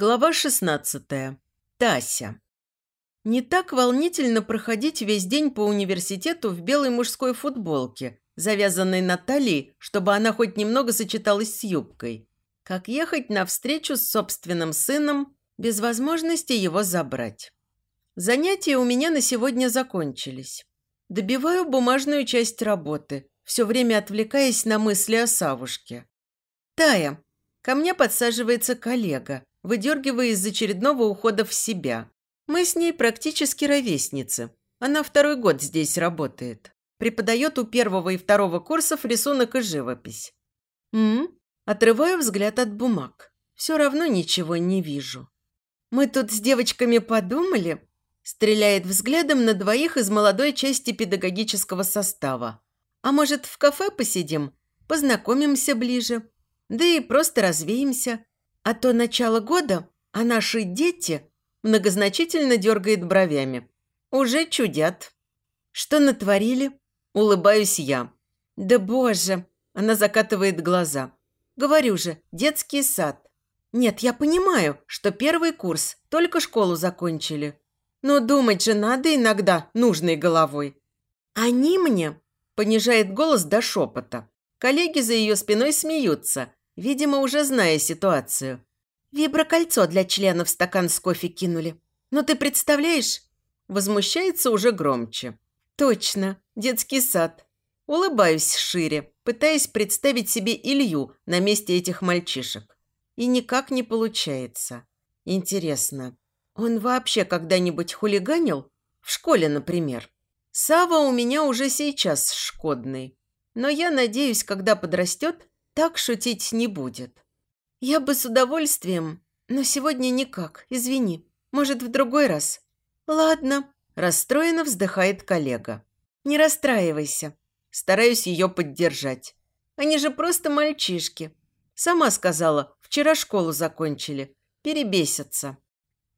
Глава 16. Тася. Не так волнительно проходить весь день по университету в белой мужской футболке, завязанной на талии, чтобы она хоть немного сочеталась с юбкой, как ехать навстречу с собственным сыном без возможности его забрать. Занятия у меня на сегодня закончились. Добиваю бумажную часть работы, все время отвлекаясь на мысли о Савушке. «Тая, ко мне подсаживается коллега – выдергивая из очередного ухода в себя. Мы с ней практически ровесницы. Она второй год здесь работает. Преподает у первого и второго курсов рисунок и живопись. М, Отрываю взгляд от бумаг. Все равно ничего не вижу. Мы тут с девочками подумали. Стреляет взглядом на двоих из молодой части педагогического состава. А может, в кафе посидим? Познакомимся ближе. Да и просто развеемся. А то начало года, а наши дети многозначительно дергает бровями. Уже чудят. Что натворили? Улыбаюсь я. Да боже, она закатывает глаза. Говорю же, детский сад. Нет, я понимаю, что первый курс, только школу закончили. Но думать же надо иногда нужной головой. Они мне, понижает голос до шепота. Коллеги за ее спиной смеются, видимо, уже зная ситуацию. Виброкольцо для членов стакан с кофе кинули. Но ты представляешь? Возмущается уже громче. Точно, детский сад. Улыбаюсь шире, пытаясь представить себе Илью на месте этих мальчишек. И никак не получается. Интересно, он вообще когда-нибудь хулиганил? В школе, например. Сава у меня уже сейчас шкодный. Но я надеюсь, когда подрастет, так шутить не будет. Я бы с удовольствием, но сегодня никак, извини. Может, в другой раз? Ладно, расстроенно вздыхает коллега. Не расстраивайся. Стараюсь ее поддержать. Они же просто мальчишки. Сама сказала, вчера школу закончили. Перебесятся.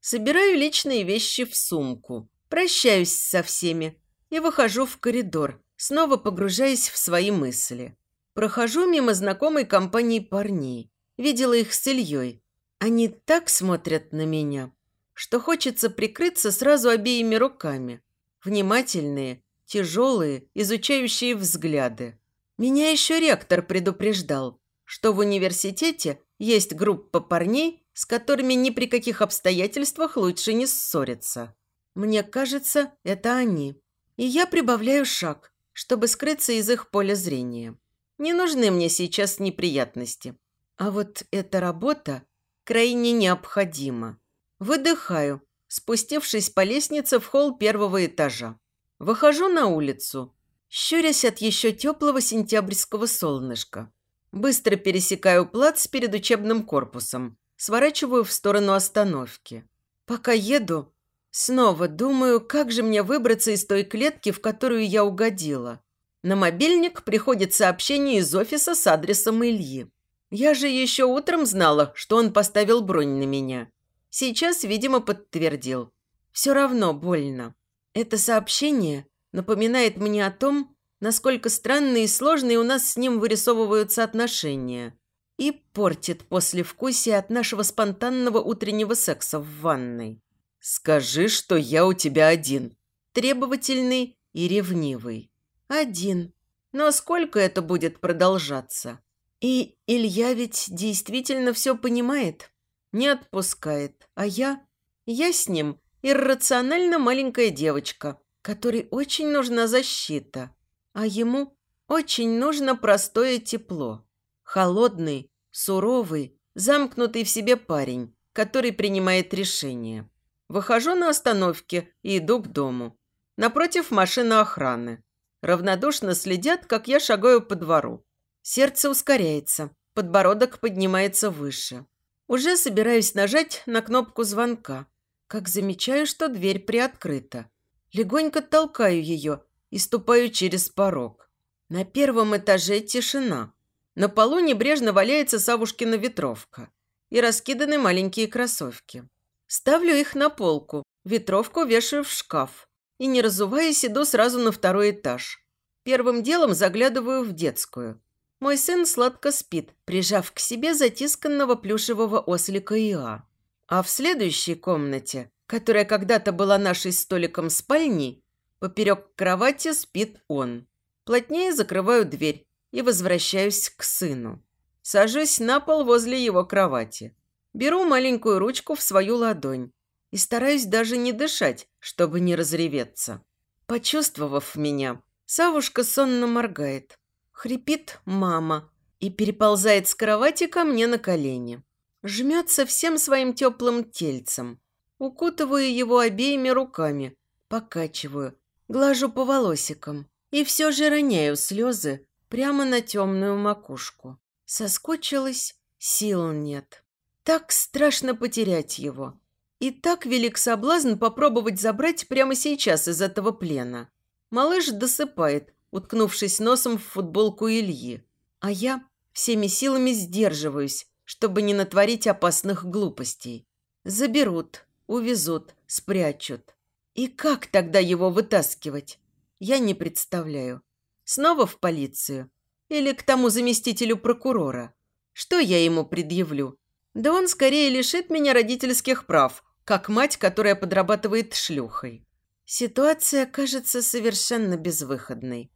Собираю личные вещи в сумку. Прощаюсь со всеми и выхожу в коридор, снова погружаясь в свои мысли. Прохожу мимо знакомой компании парней. Видела их с Ильей. Они так смотрят на меня, что хочется прикрыться сразу обеими руками. Внимательные, тяжелые, изучающие взгляды. Меня еще ректор предупреждал, что в университете есть группа парней, с которыми ни при каких обстоятельствах лучше не ссориться. Мне кажется, это они. И я прибавляю шаг, чтобы скрыться из их поля зрения. Не нужны мне сейчас неприятности. А вот эта работа крайне необходима. Выдыхаю, спустившись по лестнице в холл первого этажа. Выхожу на улицу, щурясь от еще теплого сентябрьского солнышка. Быстро пересекаю плац перед учебным корпусом, сворачиваю в сторону остановки. Пока еду, снова думаю, как же мне выбраться из той клетки, в которую я угодила. На мобильник приходит сообщение из офиса с адресом Ильи. Я же еще утром знала, что он поставил бронь на меня. Сейчас, видимо, подтвердил. Все равно больно. Это сообщение напоминает мне о том, насколько странные и сложные у нас с ним вырисовываются отношения. И портит послевкусие от нашего спонтанного утреннего секса в ванной. «Скажи, что я у тебя один». Требовательный и ревнивый. Один. Но сколько это будет продолжаться? И Илья ведь действительно все понимает. Не отпускает. А я? Я с ним иррационально маленькая девочка, которой очень нужна защита. А ему очень нужно простое тепло. Холодный, суровый, замкнутый в себе парень, который принимает решения. Выхожу на остановке и иду к дому. Напротив машина охраны. Равнодушно следят, как я шагаю по двору. Сердце ускоряется, подбородок поднимается выше. Уже собираюсь нажать на кнопку звонка, как замечаю, что дверь приоткрыта. Легонько толкаю ее и ступаю через порог. На первом этаже тишина. На полу небрежно валяется Савушкина ветровка и раскиданы маленькие кроссовки. Ставлю их на полку, ветровку вешаю в шкаф и, не разуваясь, иду сразу на второй этаж. Первым делом заглядываю в детскую. Мой сын сладко спит, прижав к себе затисканного плюшевого ослика Иа. А в следующей комнате, которая когда-то была нашей столиком спальни, поперек кровати спит он. Плотнее закрываю дверь и возвращаюсь к сыну. Сажусь на пол возле его кровати. Беру маленькую ручку в свою ладонь и стараюсь даже не дышать, чтобы не разреветься. Почувствовав меня, Савушка сонно моргает. Хрипит мама и переползает с кровати ко мне на колени. Жмется всем своим теплым тельцем. Укутываю его обеими руками, покачиваю, глажу по волосикам и все же роняю слезы прямо на темную макушку. Соскучилась, сил нет. Так страшно потерять его. И так велик соблазн попробовать забрать прямо сейчас из этого плена. Малыш досыпает, уткнувшись носом в футболку Ильи. А я всеми силами сдерживаюсь, чтобы не натворить опасных глупостей. Заберут, увезут, спрячут. И как тогда его вытаскивать? Я не представляю. Снова в полицию? Или к тому заместителю прокурора? Что я ему предъявлю? Да он скорее лишит меня родительских прав, как мать, которая подрабатывает шлюхой. Ситуация кажется совершенно безвыходной.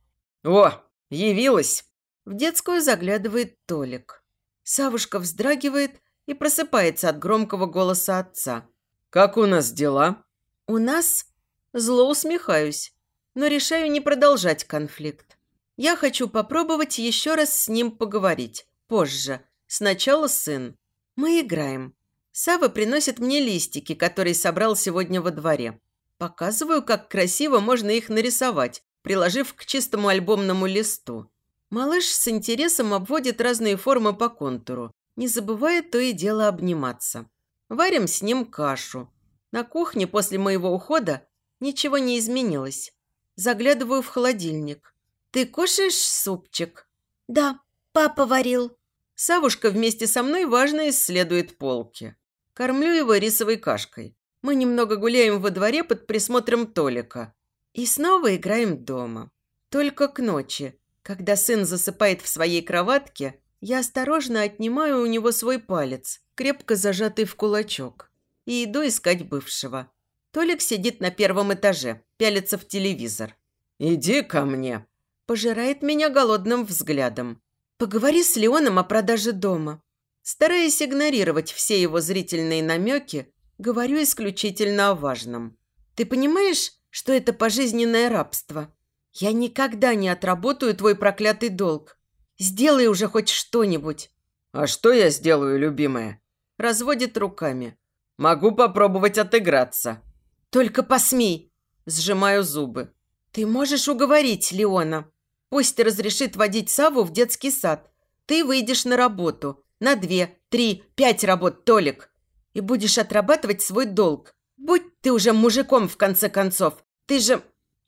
«О, явилась!» В детскую заглядывает Толик. Савушка вздрагивает и просыпается от громкого голоса отца. «Как у нас дела?» «У нас...» Зло усмехаюсь, но решаю не продолжать конфликт. Я хочу попробовать еще раз с ним поговорить. Позже. Сначала сын. Мы играем. Сава приносит мне листики, которые собрал сегодня во дворе. Показываю, как красиво можно их нарисовать, приложив к чистому альбомному листу. Малыш с интересом обводит разные формы по контуру, не забывая то и дело обниматься. Варим с ним кашу. На кухне после моего ухода ничего не изменилось. Заглядываю в холодильник. «Ты кушаешь супчик?» «Да, папа варил». Савушка вместе со мной важно исследует полки. Кормлю его рисовой кашкой. Мы немного гуляем во дворе под присмотром Толика. И снова играем дома. Только к ночи, когда сын засыпает в своей кроватке, я осторожно отнимаю у него свой палец, крепко зажатый в кулачок, и иду искать бывшего. Толик сидит на первом этаже, пялится в телевизор. «Иди ко мне!» Пожирает меня голодным взглядом. «Поговори с Леоном о продаже дома». Стараясь игнорировать все его зрительные намеки, говорю исключительно о важном. «Ты понимаешь, что это пожизненное рабство? Я никогда не отработаю твой проклятый долг. Сделай уже хоть что-нибудь». «А что я сделаю, любимая?» Разводит руками. «Могу попробовать отыграться». «Только посмей!» Сжимаю зубы. «Ты можешь уговорить Леона. Пусть разрешит водить Саву в детский сад. Ты выйдешь на работу. На две, три, пять работ, Толик. И будешь отрабатывать свой долг. Будь ты уже мужиком, в конце концов. Ты же...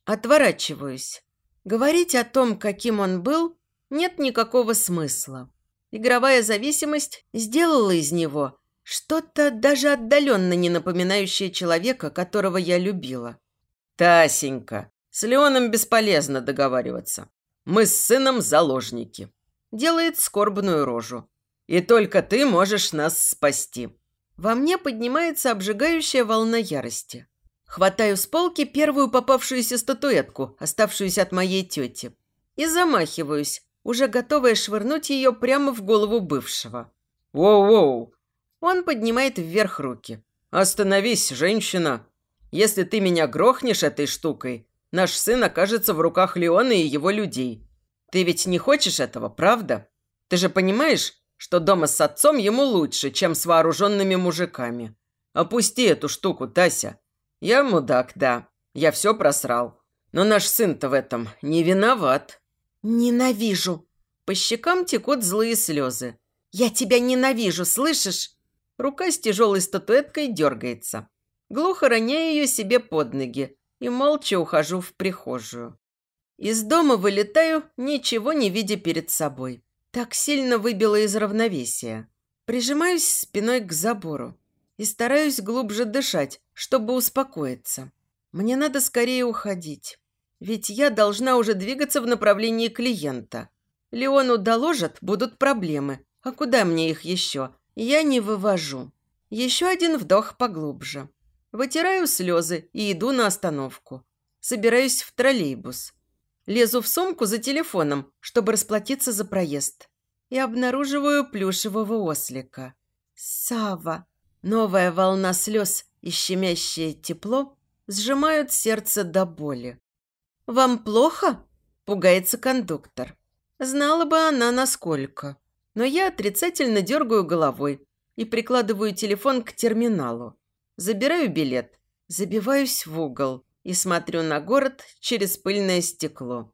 Отворачиваюсь. Говорить о том, каким он был, нет никакого смысла. Игровая зависимость сделала из него что-то даже отдаленно не напоминающее человека, которого я любила. «Тасенька, с Леоном бесполезно договариваться. Мы с сыном заложники». Делает скорбную рожу. И только ты можешь нас спасти». Во мне поднимается обжигающая волна ярости. Хватаю с полки первую попавшуюся статуэтку, оставшуюся от моей тети, и замахиваюсь, уже готовая швырнуть ее прямо в голову бывшего. «Воу-воу!» Он поднимает вверх руки. «Остановись, женщина! Если ты меня грохнешь этой штукой, наш сын окажется в руках Леона и его людей. Ты ведь не хочешь этого, правда? Ты же понимаешь, что дома с отцом ему лучше, чем с вооруженными мужиками. Опусти эту штуку, Тася. Я мудак, да. Я все просрал. Но наш сын-то в этом не виноват. Ненавижу. По щекам текут злые слезы. Я тебя ненавижу, слышишь? Рука с тяжелой статуэткой дергается. Глухо роняю ее себе под ноги и молча ухожу в прихожую. Из дома вылетаю, ничего не видя перед собой. Так сильно выбило из равновесия. Прижимаюсь спиной к забору и стараюсь глубже дышать, чтобы успокоиться. Мне надо скорее уходить. Ведь я должна уже двигаться в направлении клиента. Леону доложат, будут проблемы. А куда мне их еще? Я не вывожу. Еще один вдох поглубже. Вытираю слезы и иду на остановку. Собираюсь в троллейбус. Лезу в сумку за телефоном, чтобы расплатиться за проезд. И обнаруживаю плюшевого ослика. Сава. Новая волна слез и щемящее тепло сжимают сердце до боли. «Вам плохо?» – пугается кондуктор. Знала бы она, насколько. Но я отрицательно дергаю головой и прикладываю телефон к терминалу. Забираю билет, забиваюсь в угол и смотрю на город через пыльное стекло.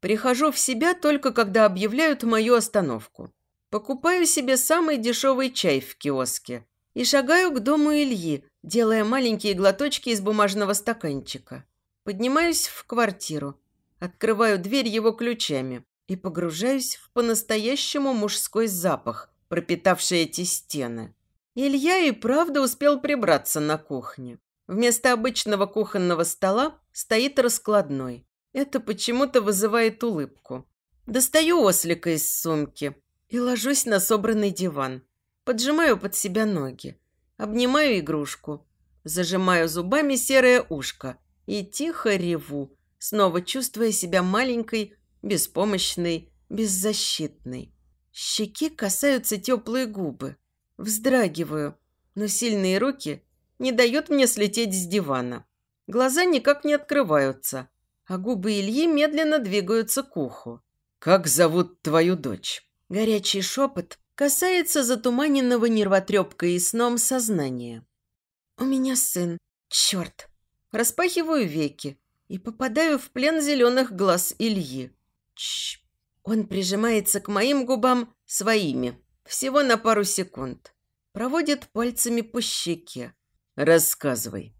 Прихожу в себя только когда объявляют мою остановку. Покупаю себе самый дешевый чай в киоске и шагаю к дому Ильи, делая маленькие глоточки из бумажного стаканчика. Поднимаюсь в квартиру, открываю дверь его ключами и погружаюсь в по-настоящему мужской запах, пропитавший эти стены. Илья и правда успел прибраться на кухне. Вместо обычного кухонного стола стоит раскладной. Это почему-то вызывает улыбку. Достаю ослика из сумки и ложусь на собранный диван. Поджимаю под себя ноги. Обнимаю игрушку. Зажимаю зубами серое ушко и тихо реву, снова чувствуя себя маленькой, беспомощной, беззащитной. Щеки касаются теплые губы. Вздрагиваю, но сильные руки не дают мне слететь с дивана. Глаза никак не открываются, а губы Ильи медленно двигаются к уху. «Как зовут твою дочь?» Горячий шепот касается затуманенного нервотрепкой и сном сознания. «У меня сын. Черт!» Распахиваю веки и попадаю в плен зеленых глаз Ильи. Чш. Он прижимается к моим губам своими, всего на пару секунд. Проводит пальцами по щеке. «Рассказывай».